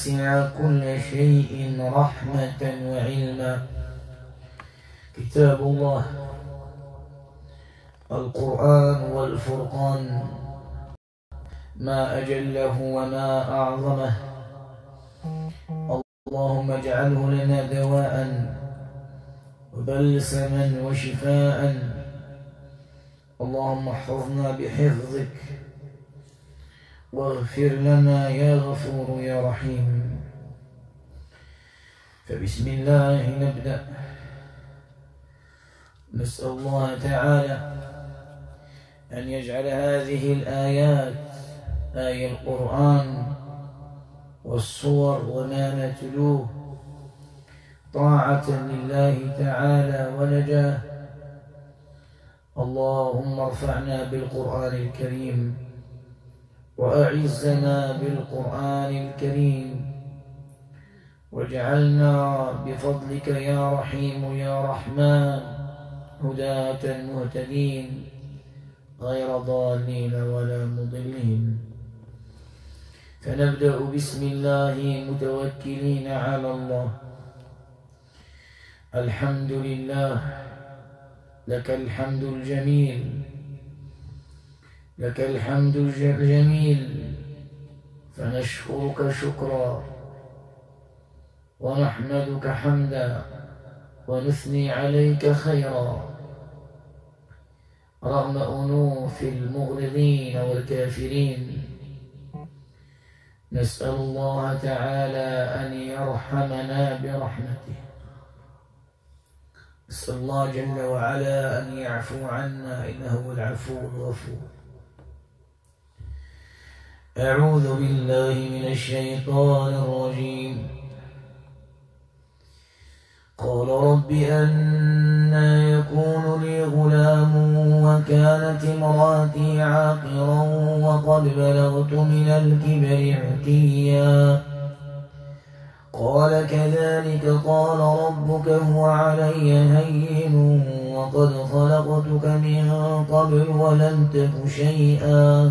وسع كل شيء رحمة وعلما. كتاب الله القرآن والفرقان. ما أجله وما أعظمه. اللهم اجعله لنا دواء وبلسما وشفاء. اللهم احفظنا بحفظك. واغفر لنا يا غفور يا رحيم. فبسم الله نبدأ. نسأل الله تعالى أن يجعل هذه الآيات آية القرآن والصور وما نتلوه طاعة لله تعالى ونجاة. اللهم ارفعنا بالقرآن الكريم. وأعزنا بالقرآن الكريم. واجعلنا بفضلك يا رحيم يا رحمن هداة مهتدين غير ضالين ولا مضلين. فنبدأ بسم الله متوكلين على الله. الحمد لله لك الحمد الجميل. لك الحمد الجميل فنشكرك شكرا ونحمدك حمدا ونثني عليك خيرا. رغم أنوف المغرضين والكافرين نسأل الله تعالى أن يرحمنا برحمته. نسأل الله جل وعلا أن يعفو عنا إنه العفو الغفور. أعوذ بالله من الشيطان الرجيم. قال رب أنا يكون لي غلام وكانت امرأتي عاقرا وقد بلغت من الكبر عتيا قال كذلك قال ربك هو علي هين وقد خلقتك من قبل ولم تك شيئا.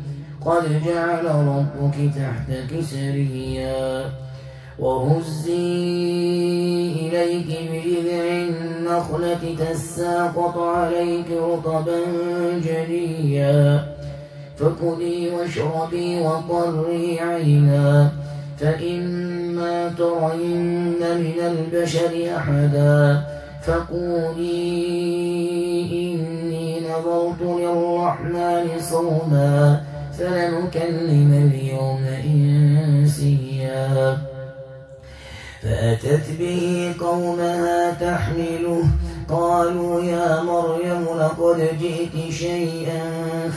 قد جعل ربك تحتك سريا وهزي إليك بجذع النخلة تساقط عليك رطبا جليا فكلي واشربي وقري عينا فإما ترين من البشر أحدا فقولي إني نظرت للرحمن صوما فلنكلم اليوم إنسيا. فأتت به قومها تحمله. قالوا يا مريم لقد جئت شيئا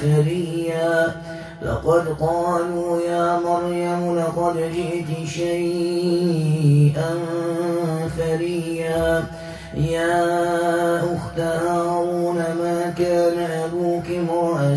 فريا. لقد قالوا يا مريم لقد جئت شيئا فريا. يا أخت هارون ما كان أبوك امرأ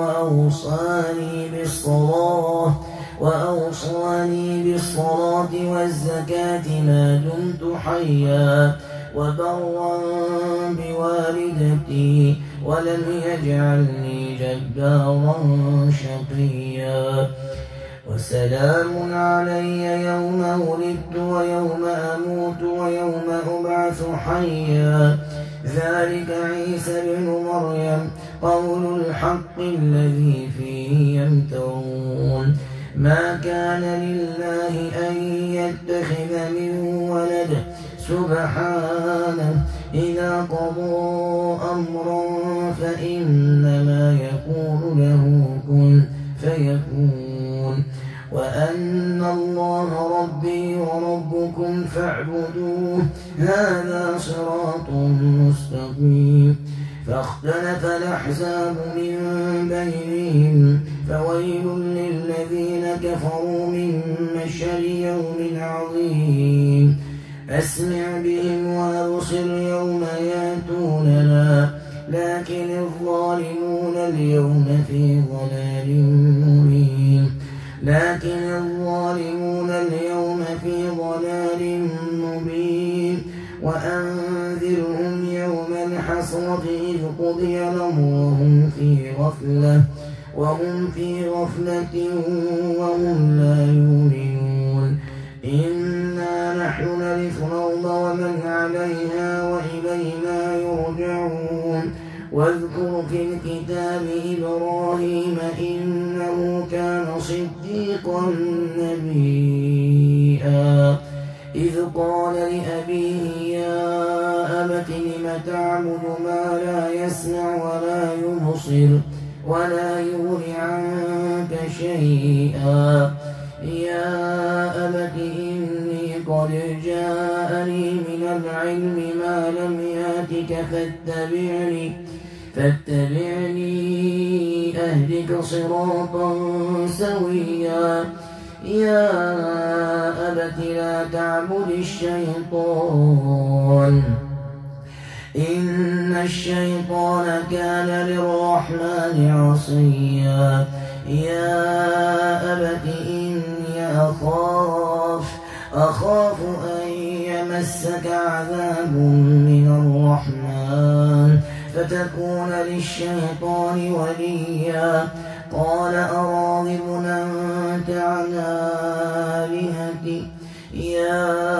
وأوصاني بالصلاة وأوصاني بالصلاة والزكاة ما دمت حيا وبرا بوالدتي ولم يجعلني جبارا شقيا. وسلام علي يوم ولدت ويوم أموت ويوم أبعث حيا. ذلك عيسى بن مريم قول الحق الذي فيه يمترون. ما كان لله أن يتخذ من ولد سبحانه. إذا قضى أمرا فإنما يقول له كن فيكون. وأن الله ربي وربكم فاعبدوه. هذا صراط مستقيم. فاختلف الأحزاب من بينهم فويل للذين كفروا من مشهد يوم عظيم. أسمع بهم وأبصر يوم يأتوننا لكن قضي الأمر وهم في غفلة وهم في غفلة وهم لا يؤمنون. إنا نحن نرث الأرض ومن عليها وإلينا يرجعون. واذكر في الكتاب إبراهيم إنه كان صديقا نبيا. إذ قال لأبيه يا أبت لم تعبد ما لا يبصر ولا يغني عنك شيئا. يا أبت إني قد جاءني من العلم ما لم يأتك فاتبعني فاتبعني أهدك صراطا سويا. يا أبت لا تعبد الشيطان. إن الشيطان كان للرحمن عصيا. يا أبت إني أخاف. أخاف أن يمسك عذاب من الرحمن. فتكون للشيطان وليا. قال أراغب أنت عن آلهتي؟ يا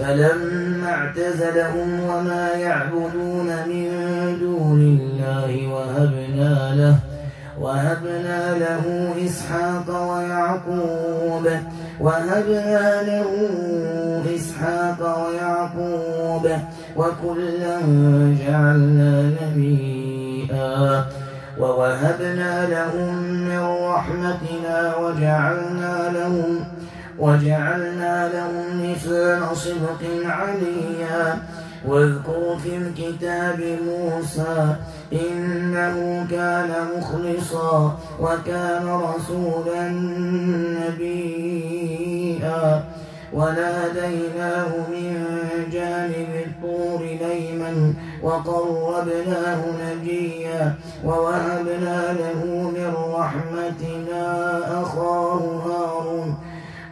فلما اعتزلهم وما يعبدون من دون الله وهبنا له وهبنا له إسحاق ويعقوب وهبنا له إسحاق ويعقوب وكلا جعلنا نبيا ووهبنا لهم من رحمتنا وجعلنا لهم وجعلنا لهم لسان صدق عليا. واذكر في الكتاب موسى إنه كان مخلصا وكان رسولا نبيا. وناديناه من جانب الطور ليمن وقربناه نجيا. ووهبنا له من رحمتنا أخاه هارون.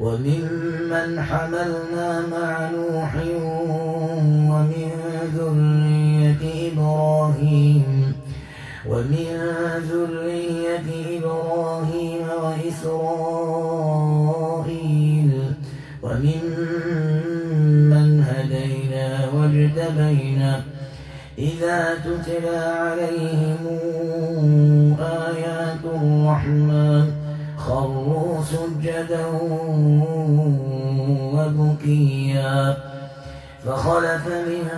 وممن حملنا مع نوح ومن ذرية إبراهيم ومن ذرية إبراهيم وإسرائيل وممن هدينا واجتبينا إذا تتلى عليهم آيات الرحمن خروا سجدا وبكيا فخلف من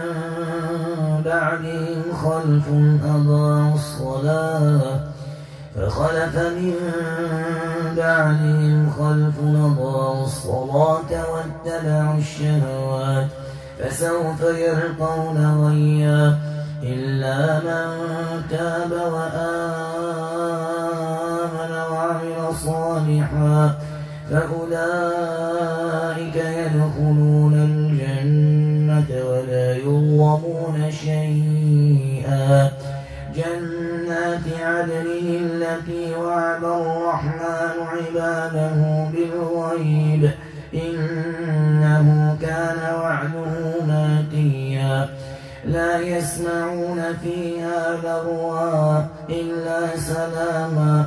بعدهم خلف أضاعوا الصلاة فخلف من بعدهم خلف أضاعوا الصلاة واتبعوا الشهوات فسوف يلقون غيا إلا من تاب وآمن فأولئك يدخلون الجنة ولا يظلمون شيئا. جنات عدن التي وعد الرحمن عباده بالغيب. إنه كان وعده ماتيا. لا يسمعون فيها لغوا إلا سلاما.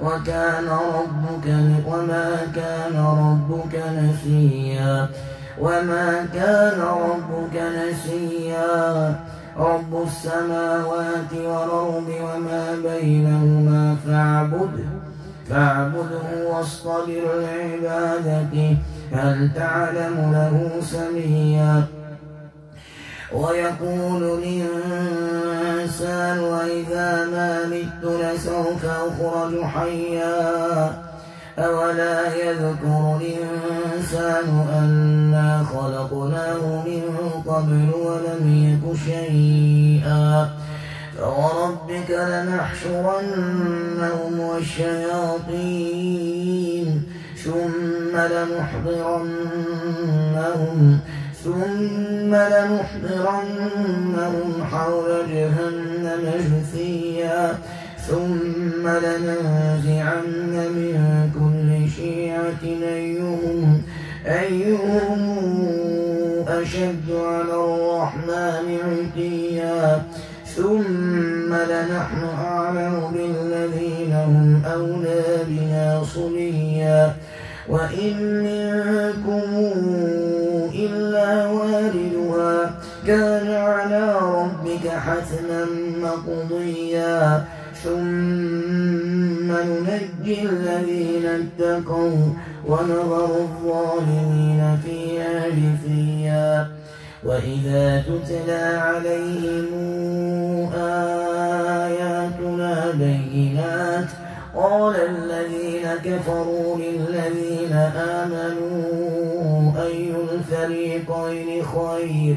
وكان ربك وما كان ربك نسيا. وما كان ربك نسيا. رب السماوات والأرض وما بينهما فاعبده فاعبده واصطبر لعبادته هل تعلم له سميا؟ ويقول الإنسان وإذا ما مت لسوف أخرج حيا. أولا يذكر الإنسان أنا خلقناه من قبل ولم يك شيئا. فوربك لنحشرنهم والشياطين ثم لنحضرنهم ثم لنحضرنهم حول جهنم جثيا. ثم لننزعن من كل شيعة أيهم أيهم أشد على الرحمن عتيا. ثم لنحن أعلم بالذين هم أولى بها صليا وإن منكم كان على ربك حتما مقضيا. ثم ننجي الذين اتقوا ونظر الظالمين فيها جثيا وإذا تتلى عليهم آياتنا بينات قال الذين كفروا للذين آمنوا أي الفريقين خير؟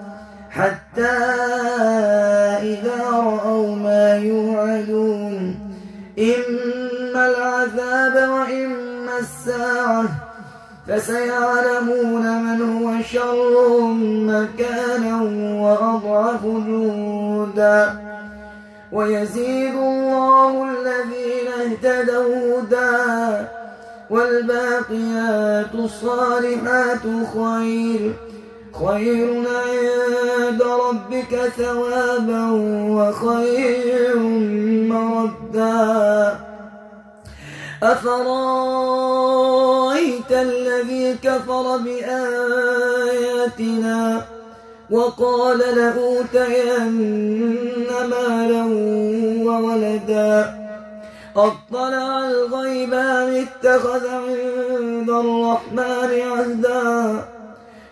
حتى إذا رأوا ما يوعدون إما العذاب وإما الساعة فسيعلمون من هو شر مكانا وأضعف جودا ويزيد الله الذين اهتدوا هدى والباقيات الصالحات خير خير عند ربك ثوابا وخير مردا. أفرأيت الذي كفر بآياتنا وقال لأوتين مالا وولدا؟ أطلع الغيب اتخذ عند الرحمن عهدا؟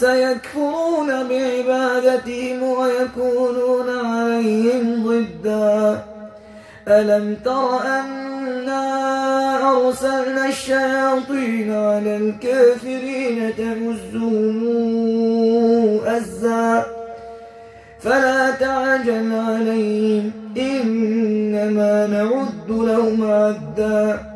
سيكفرون بعبادتهم ويكونون عليهم ضدا. ألم تر أنا أرسلنا الشياطين على الكافرين تمزهم أزا. فلا تعجل عليهم إنما نعد لهم عدا.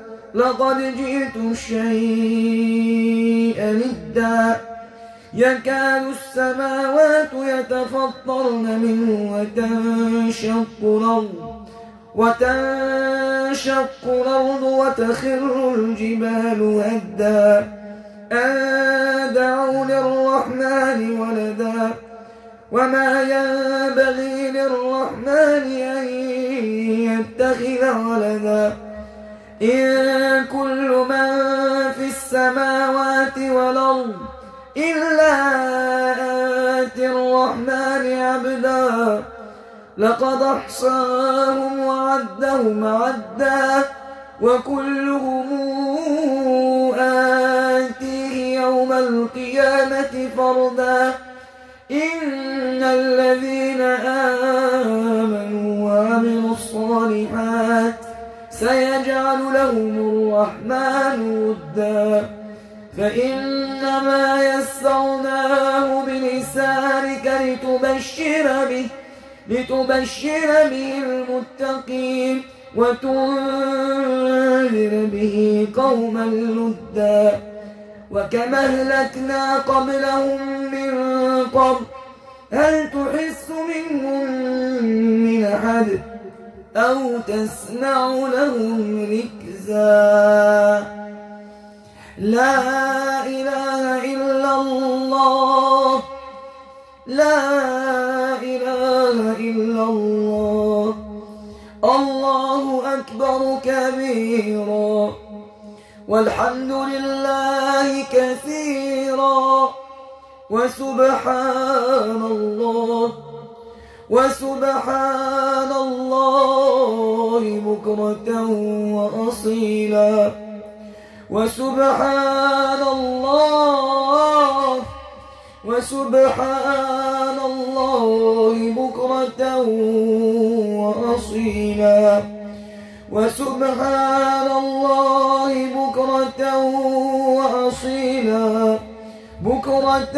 لقد جئتم شيئا إدا. يكاد السماوات يتفطرن منه وتنشق الأرض وتنشق الأرض وتخر الجبال هدا. أن دعوا للرحمن ولدا. وما ينبغي للرحمن أن يتخذ ولدا. إن كل من في السماوات والأرض إلا آتي الرحمن عبدا. لقد أحصاهم وعدهم عدا وكلهم آتيه يوم القيامة فردا. إن الذين آمنوا وعملوا الصالحات سيجعل لهم الرحمن ودا. فإنما يسرناه بلسانك لتبشر به لتبشر به المتقين وتنذر به قوما لدا. وكما أهلكنا قبلهم من قبل هل تحس منهم من أحد؟ أو تسمع لهم ركزا. لا إله إلا الله. لا إله إلا الله. الله أكبر كبيرا. والحمد لله كثيرا. وسبحان الله. وسبحان الله بكرة وأصيلا. وسبحان الله وسبحان الله بكرة وأصيلا. وسبحان الله بكرة وأصيلا. بكرة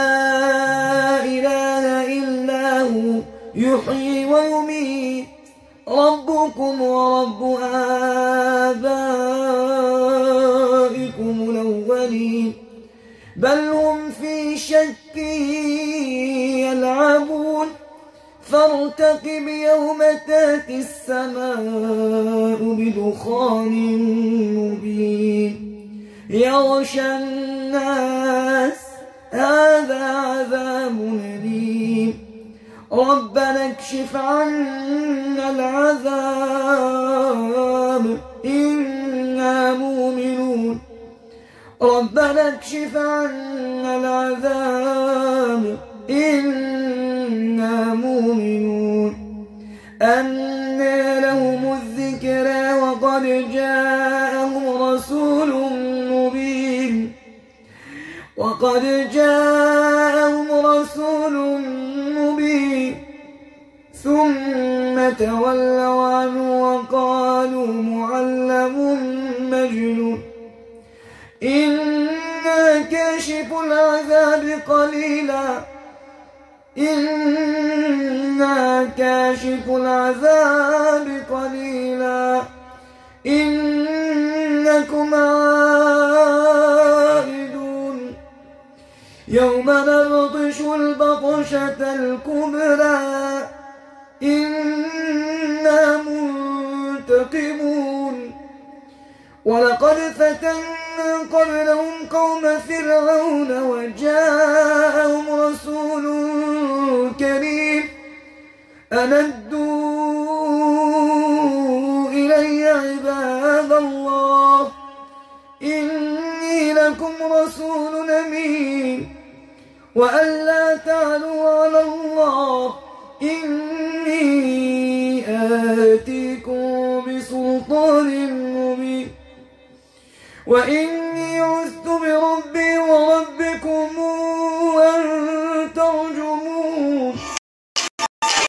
يحيي ويميت. ربكم ورب آبائكم الأولين. بل هم في شك يلعبون. فارتقب يوم تأتي السماء بدخان مبين. يغشى الناس. هذا عذاب أليم. ربنا اكشف عنا العذاب إنا مؤمنون. ربنا اكشف عنا العذاب إنا مؤمنون. أنى لهم الذكرى وقد جاءهم رسول مبين. وقد جاءهم رسول مبين ثم تولوا عنه وقالوا معلم مجنون. إنا كاشف العذاب قليلا. إنا كاشف العذاب قليلا. إنكم عائدون يوم نبطش البطشة الكبرى. ولقد فتنا قبلهم قوم فرعون وجاءهم رسول كريم. أمدوا إلي عباد الله. إني لكم رسول أمين. وأن لا تعلوا على الله. إني وإني عذت بربي وربي